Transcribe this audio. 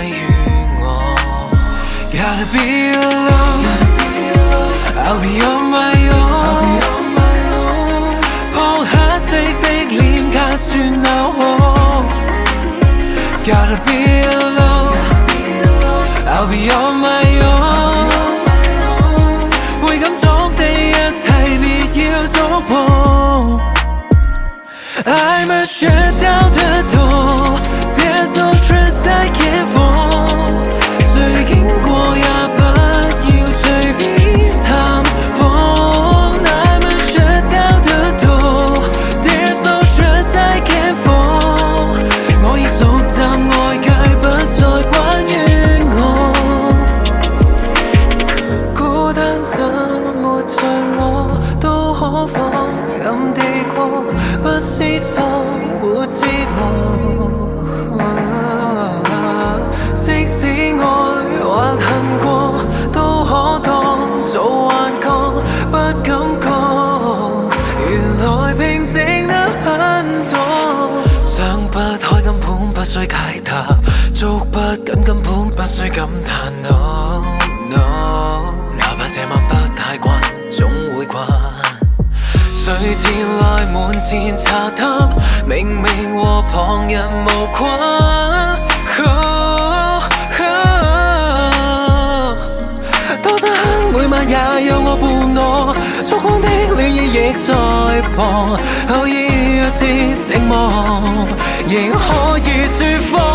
关于我。Gotta be alone. I'll be on my own. 铺黑色的脸颊算扭好。Gotta be alone. I'll be on my own. 会感触的一切，别要触碰。I'm a shut out the door. 心没折磨，即使爱或恨过，都可当做幻觉，不感觉。原来平静得很多，想不开根本不需解答，捉不紧根本不需感叹。谁自来满前茶摊，明明和旁人无关。多漆每晚也有我伴我，烛光的暖意亦在旁，偶尔有些寂寞，仍可以舒服。